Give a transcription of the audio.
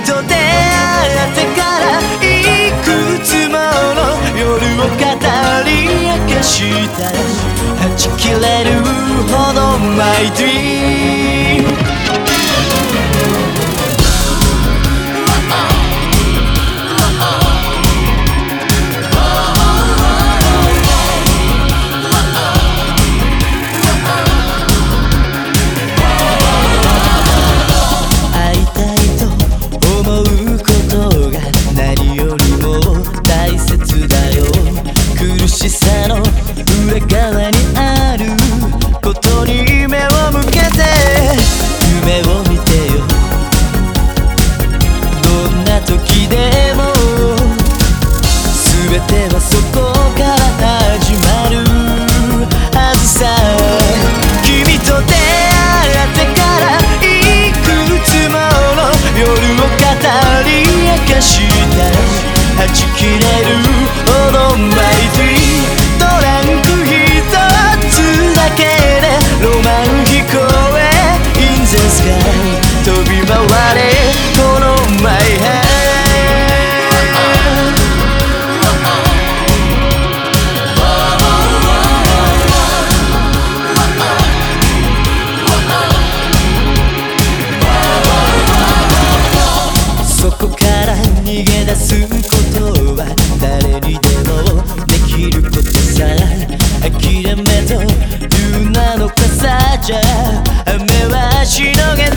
と出会ってからいくつもの夜を語り明かしたはち切れるほどマイドリーム化したち切れるじゃ雨はしのげ